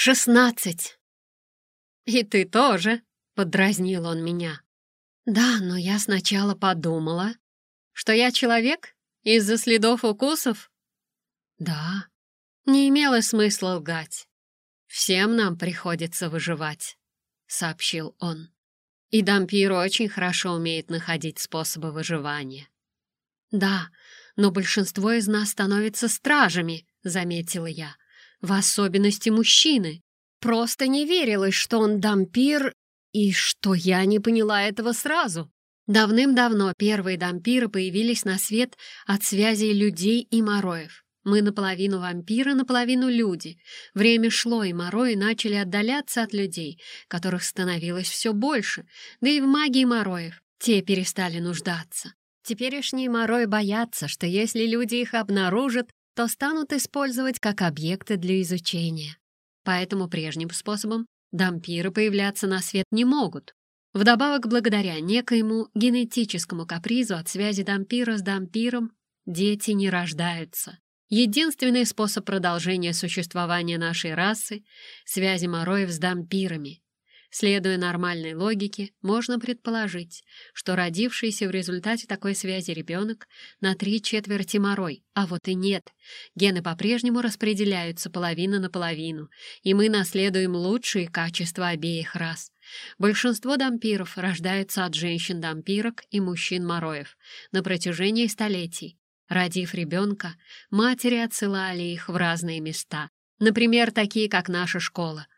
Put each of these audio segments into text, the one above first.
шестнадцать!» «И ты тоже!» — поддразнил он меня. «Да, но я сначала подумала, что я человек из-за следов укусов?» «Да». Не имело смысла лгать. «Всем нам приходится выживать», — сообщил он. «И Дампир очень хорошо умеет находить способы выживания». «Да, но большинство из нас становится стражами», — заметила я. «В особенности мужчины. Просто не верилось, что он дампир, и что я не поняла этого сразу. Давным-давно первые дампиры появились на свет от связи людей и мороев. Мы наполовину вампиры, наполовину люди. Время шло, и морои начали отдаляться от людей, которых становилось все больше, да и в магии мороев те перестали нуждаться. Теперешние морои боятся, что если люди их обнаружат, то станут использовать как объекты для изучения. Поэтому прежним способом дампиры появляться на свет не могут. Вдобавок, благодаря некоему генетическому капризу от связи дампира с дампиром, дети не рождаются. Единственный способ продолжения существования нашей расы — связи мороев с дампирами. Следуя нормальной логике, можно предположить, что родившийся в результате такой связи ребенок на три четверти морой, а вот и нет. Гены по-прежнему распределяются половина на половину, и мы наследуем лучшие качества обеих рас. Большинство дампиров рождаются от женщин-дампирок и мужчин-мороев на протяжении столетий. Родив ребенка, матери отсылали их в разные места, например, такие как наша школа —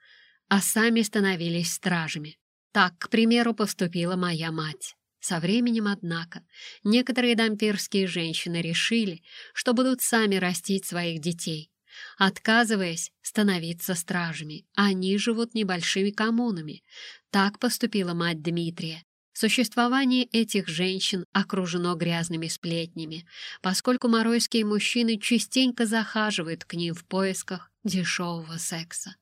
а сами становились стражами. Так, к примеру, поступила моя мать. Со временем, однако, некоторые дампирские женщины решили, что будут сами растить своих детей, отказываясь становиться стражами. Они живут небольшими коммунами. Так поступила мать Дмитрия. Существование этих женщин окружено грязными сплетнями, поскольку моройские мужчины частенько захаживают к ним в поисках дешевого секса.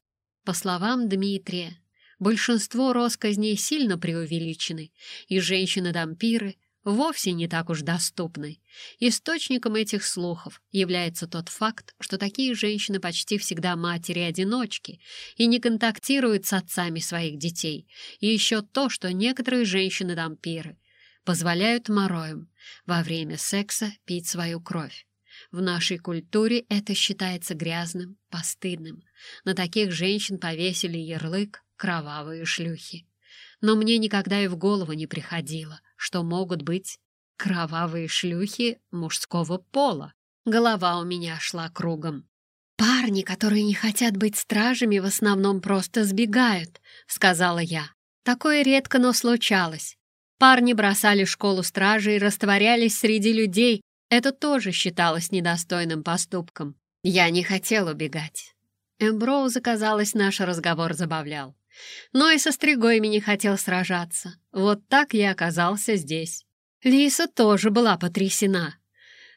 По словам Дмитрия, большинство росказней сильно преувеличены, и женщины-дампиры вовсе не так уж доступны. Источником этих слухов является тот факт, что такие женщины почти всегда матери-одиночки и не контактируют с отцами своих детей, и еще то, что некоторые женщины-дампиры позволяют мороям во время секса пить свою кровь. В нашей культуре это считается грязным, постыдным. На таких женщин повесили ярлык «кровавые шлюхи». Но мне никогда и в голову не приходило, что могут быть кровавые шлюхи мужского пола. Голова у меня шла кругом. «Парни, которые не хотят быть стражами, в основном просто сбегают», — сказала я. Такое редко, но случалось. Парни бросали школу стражи и растворялись среди людей, это тоже считалось недостойным поступком. Я не хотел убегать. Эмброуза, казалось, наш разговор забавлял. Но и со стригойми не хотел сражаться. Вот так я оказался здесь. Лиса тоже была потрясена.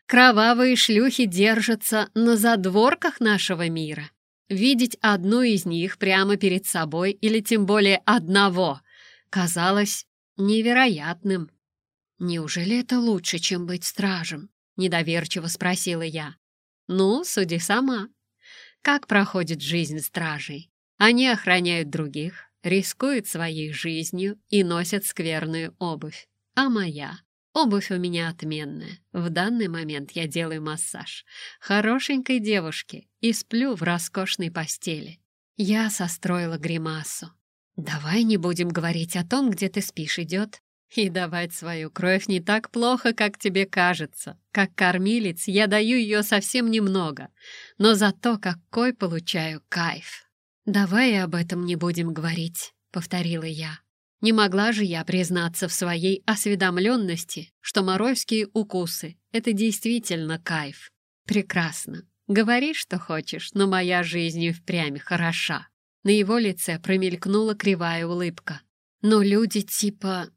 Кровавые шлюхи держатся на задворках нашего мира. Видеть одну из них прямо перед собой или тем более одного казалось невероятным. Неужели это лучше, чем быть стражем? — недоверчиво спросила я. «Ну, суди сама. Как проходит жизнь стражей? Они охраняют других, рискуют своей жизнью и носят скверную обувь. А моя? Обувь у меня отменная. В данный момент я делаю массаж хорошенькой девушке и сплю в роскошной постели. Я состроила гримасу. «Давай не будем говорить о том, где ты спишь, идет?» И давать свою кровь не так плохо, как тебе кажется. Как кормилец я даю ее совсем немного, но зато какой получаю кайф. «Давай об этом не будем говорить», — повторила я. Не могла же я признаться в своей осведомленности, что моройские укусы — это действительно кайф. Прекрасно. Говори, что хочешь, но моя жизнь и впрямь хороша. На его лице промелькнула кривая улыбка. Но люди типа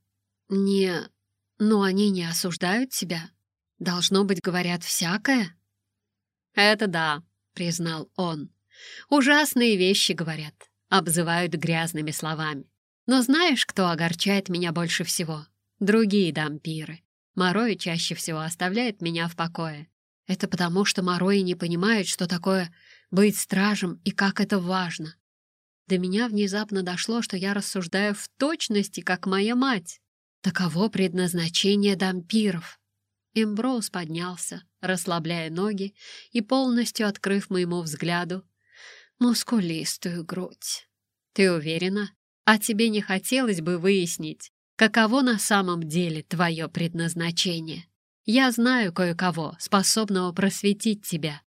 «Не... но они не осуждают тебя? Должно быть, говорят всякое?» «Это да», — признал он. «Ужасные вещи говорят, обзывают грязными словами. Но знаешь, кто огорчает меня больше всего? Другие дампиры. Морои чаще всего оставляют меня в покое. Это потому, что Морои не понимают, что такое быть стражем и как это важно. До меня внезапно дошло, что я рассуждаю в точности, как моя мать. Таково предназначение дампиров. Эмброуз поднялся, расслабляя ноги и полностью открыв моему взгляду мускулистую грудь. «Ты уверена? А тебе не хотелось бы выяснить, каково на самом деле твое предназначение? Я знаю кое-кого, способного просветить тебя».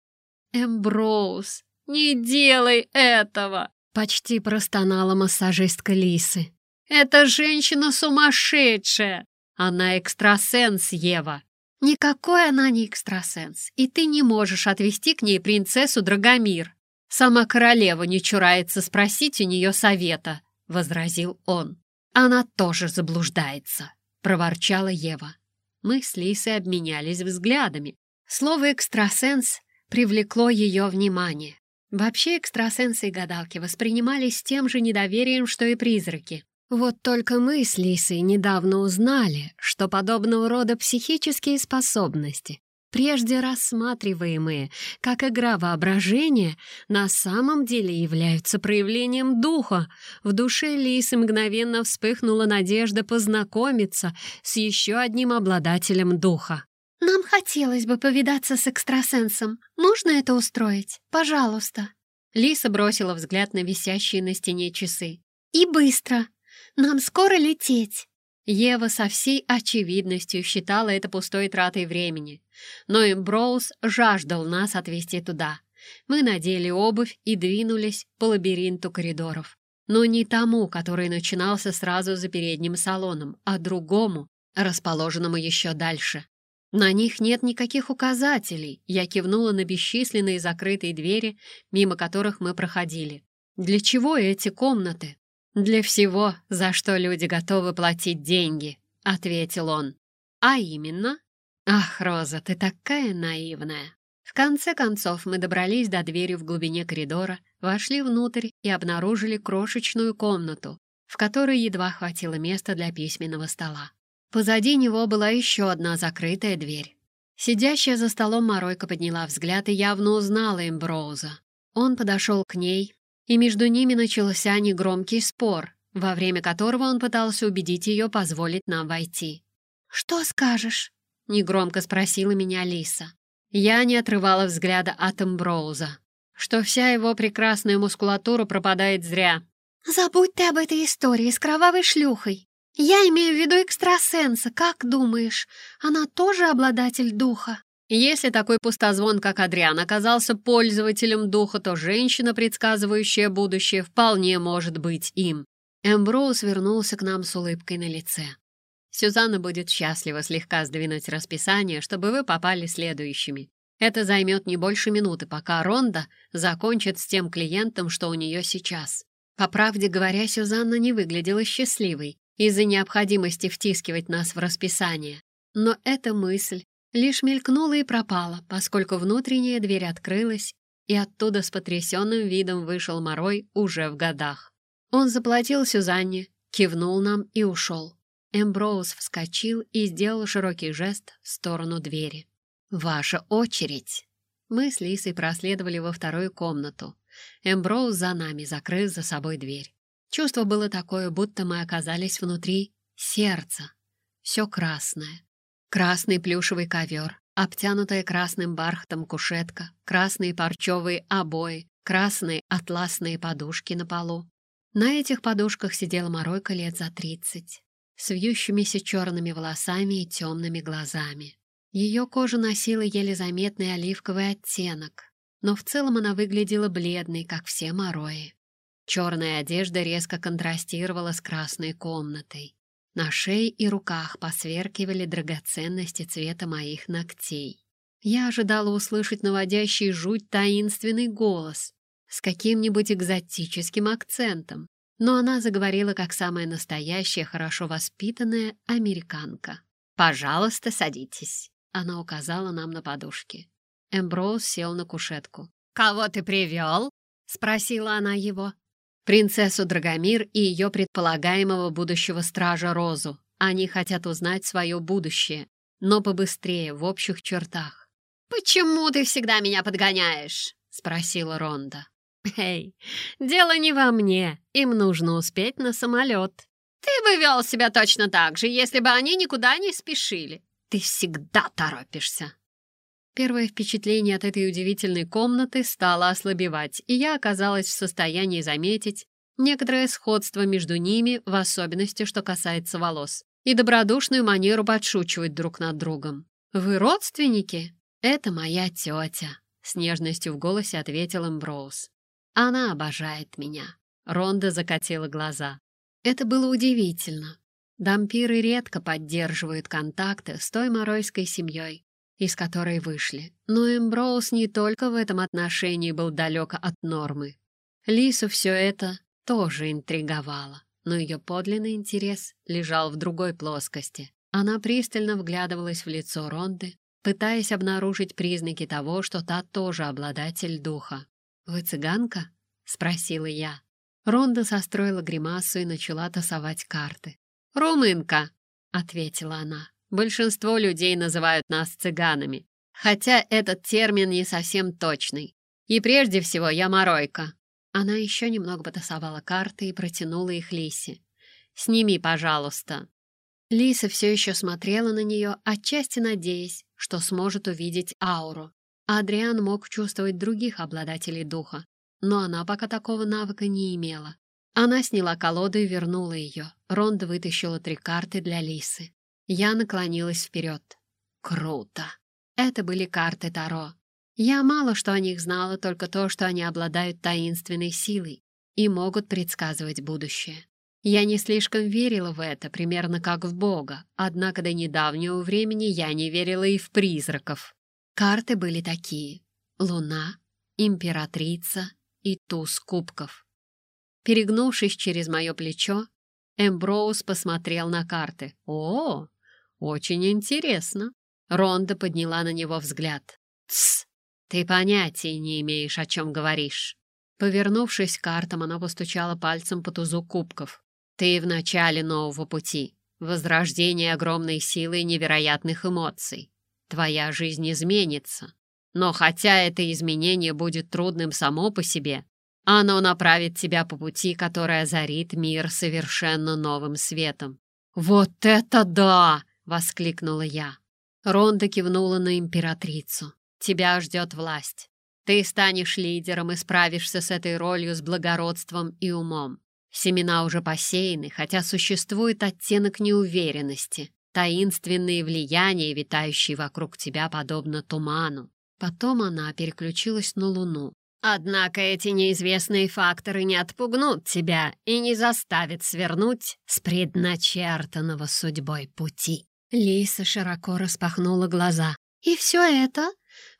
«Эмброуз, не делай этого!» Почти простонала массажистка Лисы. «Эта женщина сумасшедшая! Она экстрасенс, Ева!» «Никакой она не экстрасенс, и ты не можешь отвести к ней принцессу Драгомир. Сама королева не чурается спросить у нее совета», — возразил он. «Она тоже заблуждается», — проворчала Ева. Мы с Лисой обменялись взглядами. Слово «экстрасенс» привлекло ее внимание. Вообще экстрасенсы и гадалки воспринимались тем же недоверием, что и призраки. Вот только мы с Лисой недавно узнали, что подобного рода психические способности, прежде рассматриваемые как игра воображения, на самом деле являются проявлением духа. В душе Лисы мгновенно вспыхнула надежда познакомиться с еще одним обладателем духа. «Нам хотелось бы повидаться с экстрасенсом. Можно это устроить? Пожалуйста». Лиса бросила взгляд на висящие на стене часы. «И быстро. Нам скоро лететь». Ева со всей очевидностью считала это пустой тратой времени. Но Эмброуз жаждал нас отвезти туда. Мы надели обувь и двинулись по лабиринту коридоров. Но не тому, который начинался сразу за передним салоном, а другому, расположенному еще дальше. На них нет никаких указателей. Я кивнула на бесчисленные закрытые двери, мимо которых мы проходили. Для чего эти комнаты? Для всего, за что люди готовы платить деньги, ответил он. А именно? Ах, Роза, ты такая наивная. В конце концов мы добрались до двери в глубине коридора, вошли внутрь и обнаружили крошечную комнату, в которой едва хватило места для письменного стола. Позади него была еще одна закрытая дверь. Сидящая за столом Моройка подняла взгляд и явно узнала Эмброуза. Он подошел к ней, и между ними начался негромкий спор, во время которого он пытался убедить ее позволить нам войти. «Что скажешь?» — негромко спросила меня Лиса. Я не отрывала взгляда от Эмброуза, что вся его прекрасная мускулатура пропадает зря. «Забудь ты об этой истории с кровавой шлюхой. «Я имею в виду экстрасенса. Как думаешь, она тоже обладатель духа?» Если такой пустозвон, как Адриан, оказался пользователем духа, то женщина, предсказывающая будущее, вполне может быть им. Эмброуз вернулся к нам с улыбкой на лице. Сюзанна будет счастлива слегка сдвинуть расписание, чтобы вы попали следующими. Это займет не больше минуты, пока Ронда закончит с тем клиентом, что у нее сейчас. По правде говоря, Сюзанна не выглядела счастливой из-за необходимости втискивать нас в расписание. Но эта мысль лишь мелькнула и пропала, поскольку внутренняя дверь открылась, и оттуда с потрясенным видом вышел Морой уже в годах. Он заплатил Сюзанне, кивнул нам и ушел. Эмброуз вскочил и сделал широкий жест в сторону двери. «Ваша очередь!» Мы с Лисой проследовали во вторую комнату. Эмброуз за нами, закрыв за собой дверь. Чувство было такое, будто мы оказались внутри сердца. Все красное. Красный плюшевый ковер, обтянутая красным бархатом кушетка, красные парчевые обои, красные атласные подушки на полу. На этих подушках сидела Моройка лет за тридцать, с вьющимися черными волосами и темными глазами. Ее кожа носила еле заметный оливковый оттенок, но в целом она выглядела бледной, как все Морои. Черная одежда резко контрастировала с красной комнатой. На шее и руках посверкивали драгоценности цвета моих ногтей. Я ожидала услышать наводящий жуть таинственный голос с каким-нибудь экзотическим акцентом, но она заговорила как самая настоящая, хорошо воспитанная американка. «Пожалуйста, садитесь», — она указала нам на подушки. Эмброуз сел на кушетку. «Кого ты привел?» — спросила она его принцессу Драгомир и ее предполагаемого будущего стража Розу. Они хотят узнать свое будущее, но побыстрее, в общих чертах. «Почему ты всегда меня подгоняешь?» — спросила Ронда. «Эй, дело не во мне. Им нужно успеть на самолет». «Ты бы вел себя точно так же, если бы они никуда не спешили. Ты всегда торопишься». Первое впечатление от этой удивительной комнаты стало ослабевать, и я оказалась в состоянии заметить некоторое сходство между ними, в особенности, что касается волос, и добродушную манеру подшучивать друг над другом. «Вы родственники?» «Это моя тетя», — с нежностью в голосе ответил Эмброуз. «Она обожает меня». Ронда закатила глаза. Это было удивительно. Дампиры редко поддерживают контакты с той моройской семьей, из которой вышли. Но Эмброуз не только в этом отношении был далек от нормы. Лису все это тоже интриговало, но ее подлинный интерес лежал в другой плоскости. Она пристально вглядывалась в лицо Ронды, пытаясь обнаружить признаки того, что та тоже обладатель духа. «Вы цыганка?» — спросила я. Ронда состроила гримасу и начала тасовать карты. «Румынка!» — ответила она. «Большинство людей называют нас цыганами, хотя этот термин не совсем точный. И прежде всего я моройка». Она еще немного потасовала карты и протянула их Лисе. «Сними, пожалуйста». Лиса все еще смотрела на нее, отчасти надеясь, что сможет увидеть ауру. Адриан мог чувствовать других обладателей духа, но она пока такого навыка не имела. Она сняла колоду и вернула ее. Ронда вытащила три карты для Лисы. Я наклонилась вперед. Круто! Это были карты Таро. Я мало что о них знала, только то, что они обладают таинственной силой и могут предсказывать будущее. Я не слишком верила в это, примерно как в Бога, однако до недавнего времени я не верила и в призраков. Карты были такие — Луна, Императрица и Туз Кубков. Перегнувшись через мое плечо, Эмброуз посмотрел на карты. «О, очень интересно!» Ронда подняла на него взгляд. «Тсс! Ты понятия не имеешь, о чем говоришь!» Повернувшись к картам, она постучала пальцем по тузу кубков. Ты в начале нового пути, возрождение огромной силы и невероятных эмоций. Твоя жизнь изменится. Но хотя это изменение будет трудным само по себе, оно направит тебя по пути, который озарит мир совершенно новым светом. «Вот это да!» — воскликнула я. Ронда кивнула на императрицу. «Тебя ждет власть. Ты станешь лидером и справишься с этой ролью с благородством и умом. Семена уже посеяны, хотя существует оттенок неуверенности, таинственные влияния, витающие вокруг тебя подобно туману. Потом она переключилась на Луну. Однако эти неизвестные факторы не отпугнут тебя и не заставят свернуть с предначертанного судьбой пути. Лиса широко распахнула глаза. «И все это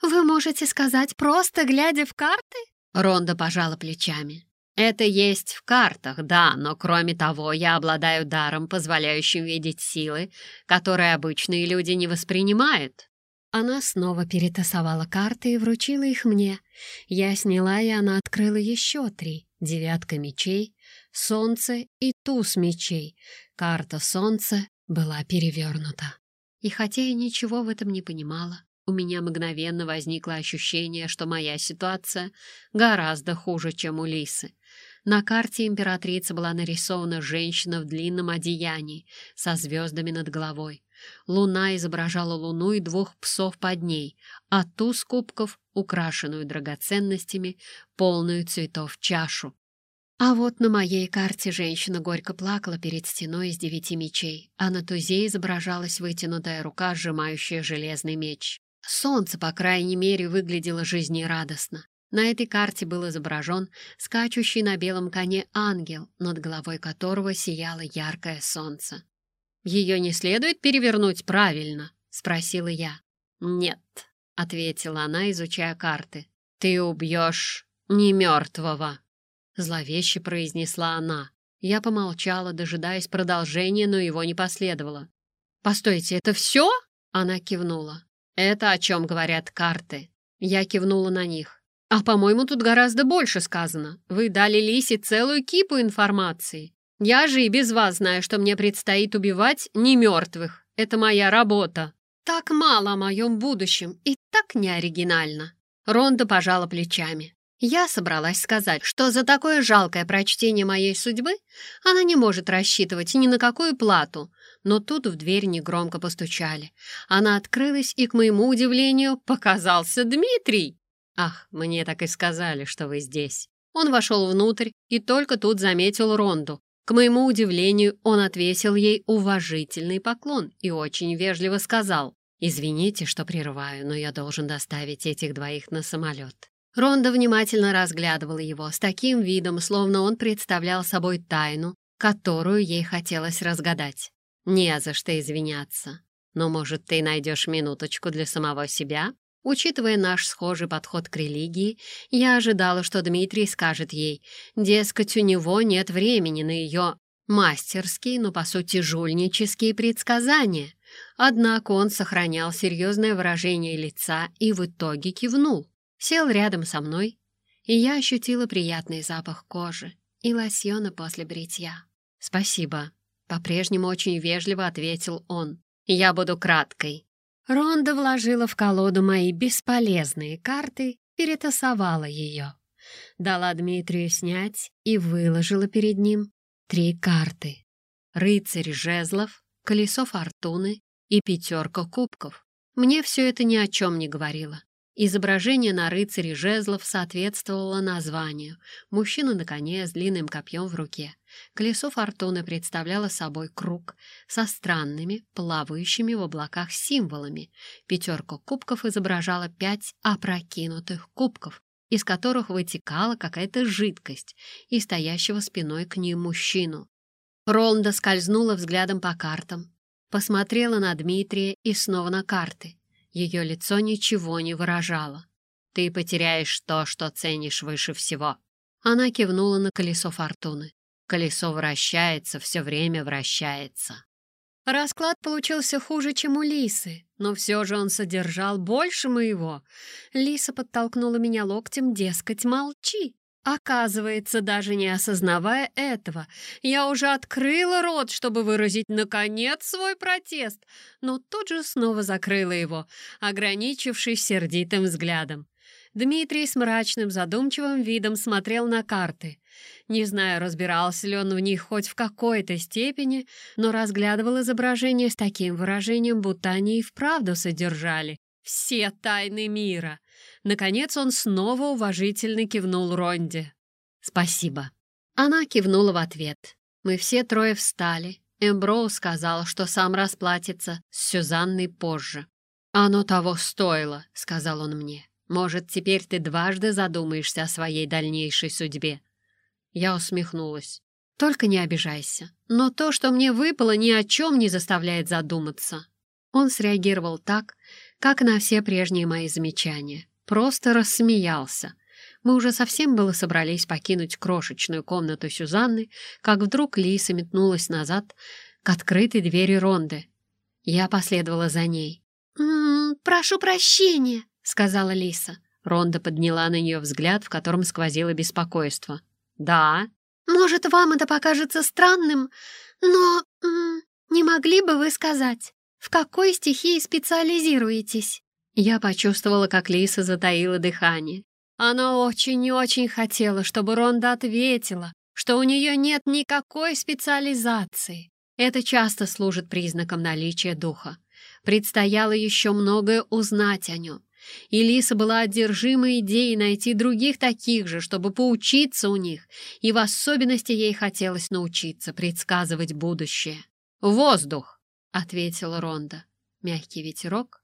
вы можете сказать, просто глядя в карты?» Ронда пожала плечами. Это есть в картах, да, но кроме того, я обладаю даром, позволяющим видеть силы, которые обычные люди не воспринимают. Она снова перетасовала карты и вручила их мне. Я сняла, и она открыла еще три. Девятка мечей, солнце и туз мечей. Карта солнца была перевернута. И хотя я ничего в этом не понимала, у меня мгновенно возникло ощущение, что моя ситуация гораздо хуже, чем у Лисы. На карте императрицы была нарисована женщина в длинном одеянии со звездами над головой. Луна изображала луну и двух псов под ней, а туз кубков, украшенную драгоценностями, полную цветов чашу. А вот на моей карте женщина горько плакала перед стеной из девяти мечей, а на тузе изображалась вытянутая рука, сжимающая железный меч. Солнце, по крайней мере, выглядело жизнерадостно. На этой карте был изображен скачущий на белом коне ангел, над головой которого сияло яркое солнце. «Ее не следует перевернуть правильно?» — спросила я. «Нет», — ответила она, изучая карты. «Ты убьешь не мертвого», — зловеще произнесла она. Я помолчала, дожидаясь продолжения, но его не последовало. «Постойте, это все?» — она кивнула. «Это о чем говорят карты». Я кивнула на них. «А, по-моему, тут гораздо больше сказано. Вы дали Лисе целую кипу информации. Я же и без вас знаю, что мне предстоит убивать не мертвых. Это моя работа. Так мало о моем будущем и так неоригинально». Ронда пожала плечами. Я собралась сказать, что за такое жалкое прочтение моей судьбы она не может рассчитывать ни на какую плату, но тут в дверь негромко постучали. Она открылась, и, к моему удивлению, показался Дмитрий. «Ах, мне так и сказали, что вы здесь». Он вошел внутрь и только тут заметил Ронду. К моему удивлению, он отвесил ей уважительный поклон и очень вежливо сказал, «Извините, что прерываю, но я должен доставить этих двоих на самолет». Ронда внимательно разглядывала его с таким видом, словно он представлял собой тайну, которую ей хотелось разгадать. «Не за что извиняться. Но, может, ты найдешь минуточку для самого себя?» Учитывая наш схожий подход к религии, я ожидала, что Дмитрий скажет ей, дескать, у него нет времени на ее мастерские, но, по сути, жульнические предсказания. Однако он сохранял серьезное выражение лица и в итоге кивнул сел рядом со мной, и я ощутила приятный запах кожи и лосьона после бритья. «Спасибо», — по-прежнему очень вежливо ответил он. «Я буду краткой». Ронда вложила в колоду мои бесполезные карты, перетасовала ее. Дала Дмитрию снять и выложила перед ним три карты. Рыцарь жезлов, колесо фортуны и пятерка кубков. Мне все это ни о чем не говорило. Изображение на рыцаре жезлов соответствовало названию. Мужчина на коне с длинным копьем в руке. Колесо фортуны представляло собой круг со странными, плавающими в облаках символами. Пятерка кубков изображала пять опрокинутых кубков, из которых вытекала какая-то жидкость, и стоящего спиной к ним мужчину. Роланда скользнула взглядом по картам, посмотрела на Дмитрия и снова на карты. Ее лицо ничего не выражало. «Ты потеряешь то, что ценишь выше всего». Она кивнула на колесо фортуны. Колесо вращается, все время вращается. Расклад получился хуже, чем у Лисы, но все же он содержал больше моего. Лиса подтолкнула меня локтем, дескать, молчи. Оказывается, даже не осознавая этого, я уже открыла рот, чтобы выразить, наконец, свой протест, но тут же снова закрыла его, ограничившись сердитым взглядом. Дмитрий с мрачным задумчивым видом смотрел на карты. Не знаю, разбирался ли он в них хоть в какой-то степени, но разглядывал изображение с таким выражением, будто они и вправду содержали все тайны мира. Наконец он снова уважительно кивнул Ронде. «Спасибо». Она кивнула в ответ. Мы все трое встали. Эмброу сказал, что сам расплатится с Сюзанной позже. «Оно того стоило», — сказал он мне. «Может, теперь ты дважды задумаешься о своей дальнейшей судьбе?» Я усмехнулась. «Только не обижайся. Но то, что мне выпало, ни о чем не заставляет задуматься». Он среагировал так, как на все прежние мои замечания. Просто рассмеялся. Мы уже совсем было собрались покинуть крошечную комнату Сюзанны, как вдруг Лиса метнулась назад к открытой двери Ронды. Я последовала за ней. «М «М-м, -м, «Прошу прощения», — сказала Лиса. Ронда подняла на нее взгляд, в котором сквозило беспокойство. «Да?» «Может, вам это покажется странным, но м -м, не могли бы вы сказать, в какой стихии специализируетесь?» Я почувствовала, как Лиса затаила дыхание. Она очень и очень хотела, чтобы Ронда ответила, что у нее нет никакой специализации. Это часто служит признаком наличия духа. Предстояло еще многое узнать о нем. И Лиса была одержима идеей найти других таких же, чтобы поучиться у них, и в особенности ей хотелось научиться предсказывать будущее. «Воздух!» — ответила Ронда. Мягкий ветерок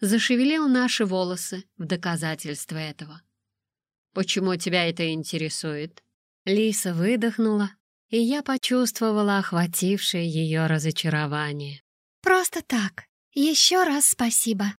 зашевелил наши волосы в доказательство этого. «Почему тебя это интересует?» Лиса выдохнула, и я почувствовала охватившее ее разочарование. «Просто так. Еще раз спасибо».